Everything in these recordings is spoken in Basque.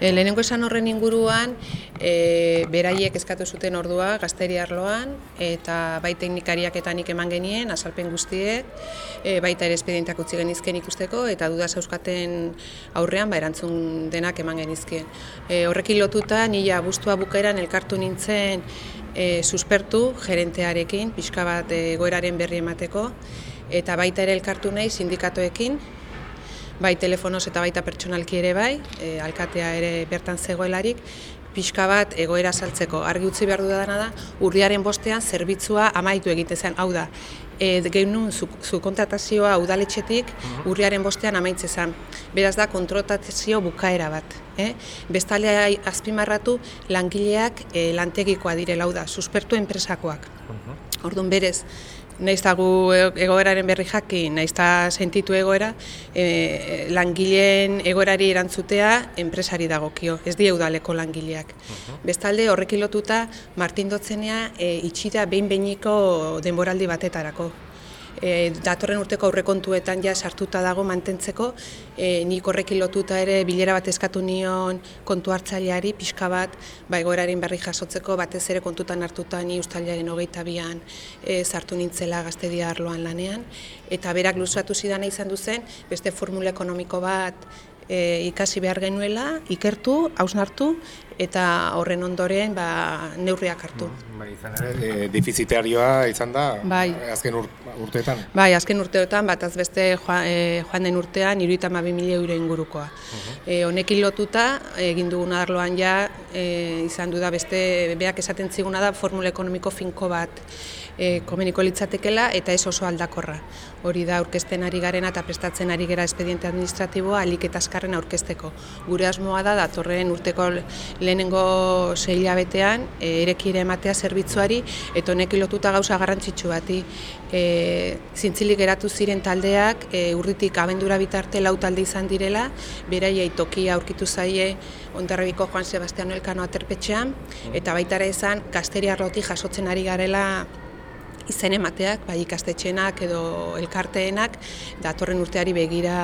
E, lehenengo esan horren inguruan, e, beraiek eskatu zuten ordua gazteri arloan, eta bai teknikariak eta nik eman genien, azalpen guztiek, e, baita ere espedientak utzi genizken ikusteko, eta duda euskaten aurrean ba, erantzun denak eman genizkien. E, horrekin lotuta, nila guztua bukaeran elkartu nintzen e, suspertu gerentearekin, pixka bat egoeraren berri emateko, eta baita ere elkartu nahi sindikatoekin, bai telefonoz eta baita pertsonalki ere bai, e, alkatea ere bertan zegoelarik, pixka bat egoera saltzeko. Argi utzi behar dudana da, urriaren bostean zerbitzua amaitu egite zen, hau da, e, gehenu zu, zu kontratazioa udaletxetik mhm. urriaren bostean amaitze zen. Beraz da, kontratazio bukaera bat. Eh? Bestalea azpimarratu langileak e, lantegikoa direla, hau da, suspertu enpresakoak. Mhm. Orduan berez, naiz gu egoeraren berri jakin, naiz sentitu egoera, e, langileen egoerari erantzutea enpresari dagokio, ez die udaleko langileak. Bestalde horrekin lotuta Martin Dotzenea e, itxida behin-behiniko denboraldi batetarako e, datorren urteko aurrekontuetan ja sartuta dago mantentzeko, e, nik horrekin lotuta ere bilera bat eskatu nion kontu hartzaileari pixka bat, ba egoeraren berri jasotzeko batez ere kontutan hartuta ni ustailaren hogeita bian e, sartu nintzela gaztedia arloan lanean, eta berak luzatu zidana izan duzen, beste formula ekonomiko bat e, ikasi behar genuela, ikertu, hausnartu, eta horren ondoren ba, neurriak hartu. Mm, bai, izan ere, e, defizitearioa izan da, bai. azken urteetan? Bai, azken urteetan, bat azbeste joan, e, joan den urtean, iruita mila euro ingurukoa. Uh honekin lotuta, egin dugun arloan ja, e, izan du da beste, beak esaten ziguna da, formula ekonomiko finko bat e, komeniko litzatekela eta ez oso aldakorra. Hori da aurkezten ari garena eta prestatzen ari gera espediente administratiboa alik eta azkarren aurkezteko. Gure asmoa da datorren urteko lehenengo zeila betean e, erekire ematea zerbitzuari eta honek lotuta gauza garrantzitsu bati. E, zintzilik geratu ziren taldeak e, urritik abendura bitarte lau talde izan direla, beraiei tokia aurkitu zaie Ondarribiko Juan Sebastiano Elkano aterpetxean, eta baita ere esan gazteri jasotzen ari garela izen emateak, bai ikastetxenak edo elkarteenak, datorren urteari begira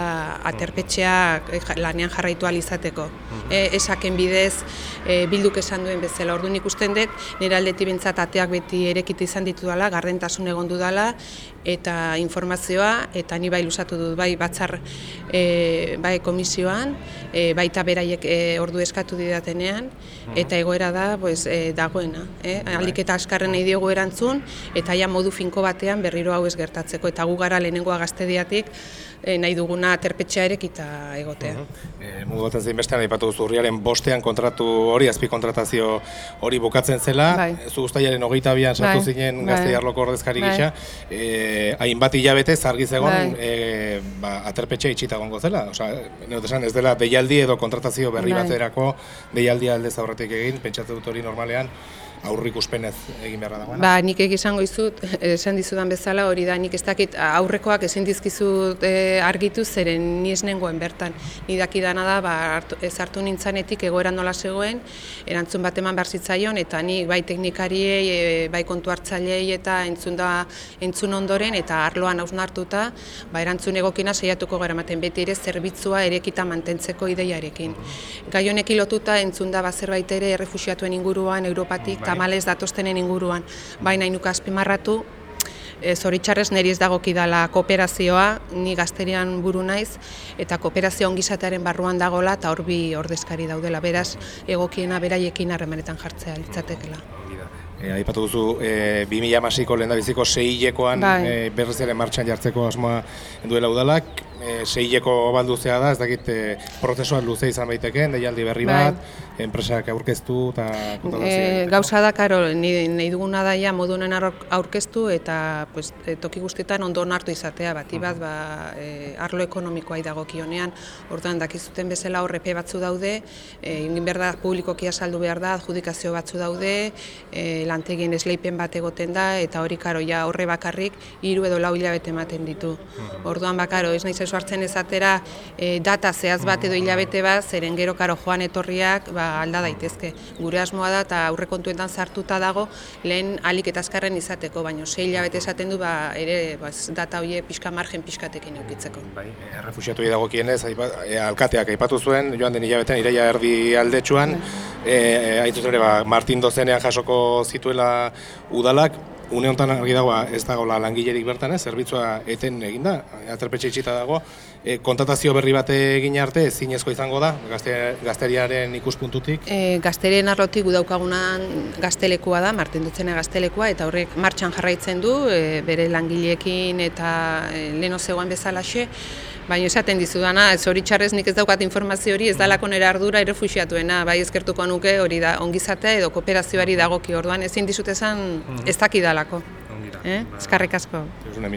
aterpetxeak eh, lanean jarraitu izateko. E, esaken bidez, e, bilduk esan duen bezala, ordu nik usten dut, nire aldeti bintzat ateak beti erekit izan ditu dela, gardentasun egon dudala, eta informazioa, eta ni bai lusatu dut bai batzar e, bai komisioan, e, baita beraiek e, ordu eskatu didatenean, eta egoera da pues, e, dagoena. E? Alik eta askarren nahi diogu erantzun, eta ja modu finko batean berriro hau ez gertatzeko eta gu gara lehenengoa gaztediatik e, nahi duguna aterpetxea erekita egotea. Uh -huh. e, Mugu batzen zein bestean, ipatu duzu urriaren bostean kontratu hori, azpi kontratazio hori bukatzen zela, bai. zu guztaiaren hogeita bian sartu bai. zinen bai. gazte jarloko ordezkari bai. gisa, e, hainbat hilabete zargiz egon bai. e, ba, aterpetxea itxita gongo zela, Osa, esan, ez dela deialdi edo kontratazio berri bai. baterako deialdi aldez aurretik egin, pentsatu dut hori normalean, aurrikuspenez egin beharra dagoena. Ba, nik egizango izut, esan dizudan bezala, hori da, nik ez dakit aurrekoak ezin dizkizut e, argitu zeren ni ez nengoen bertan. Ni daki dana da, ba, ez hartu nintzanetik egoeran nola zegoen, erantzun bat eman behar zitzaion, eta ni bai teknikariei, e, bai kontu hartzaileei eta entzun, da, entzun ondoren, eta arloan hausnartuta, ba, erantzun egokina saiatuko gara maten beti ere zerbitzua erekita mantentzeko ideiarekin. Gai honekin lotuta entzun da, ba, zerbait ere errefusiatuen inguruan, Europatik, bai tamalez datoztenen inguruan. Baina inuka azpimarratu, e, zoritxarrez niri ez dagoki dala kooperazioa, ni gazterian buru naiz, eta kooperazio ongizatearen barruan dagola eta horbi ordezkari daudela, beraz egokiena beraiekin harremanetan jartzea litzatekela. E, aipatu duzu, e, 2000 lehen da biziko seilekoan bai. e, berriziaren martxan jartzeko asmoa duela udalak, e, seileko balduzea da, ez dakit e, prozesuan luze izan baiteke, deialdi berri bai. Enpresak aurkeztu eta e, Gauza da, karo, nahi duguna daia modu honen aurkeztu eta pues, e, toki guztietan ondo onartu izatea, bat, bat, ba, e, arlo ekonomikoa idago kionean, orduan dakizuten bezala horrepe batzu daude, e, ingin behar da publikokia saldu behar da, adjudikazio batzu daude, e, lantegien esleipen bat egoten da eta hori karo ja horre bakarrik hiru edo lau hilabete ematen ditu. Orduan bakaro ez naiz eso hartzen ezatera e, data zehaz bat edo hilabete bat zeren gero karo joan etorriak ba, alda daitezke. Gure asmoa da eta aurrekontuetan sartuta dago lehen alik eta azkarren izateko, baina sei hilabete esaten du ba, ere ba, data hoe pixka margen pixkatekin eukitzeko. Bai, errefuxiatu dagokienez, e, alkateak aipatu zuen, joan den hilabetean, iraia erdi aldetsuan, e, hain zuzen ere, ba, Martin dozenean jasoko zituela udalak, une honetan argi dago ez dagoela langilerik bertan, ez, zerbitzua eten eginda, aterpetxe itxita dago, e, kontatazio berri bat egin arte zinezko izango da, gazte, gazteriaren ikuspuntutik? E, gazterien arlotik gudaukagunan gaztelekua da, Martin dutzena gaztelekua, eta horrek martxan jarraitzen du, e, bere langileekin eta e, leno zegoen bezalaxe, Baina esaten dizudana, ez hori txarrez nik ez daukat informazio hori, ez dalako nera ardura errefuxiatuena, bai ezkertuko nuke hori da ongizatea edo kooperazioari dagoki orduan, ezin dizut esan ez dakidalako. Eh? Eskarrik asko. Ez una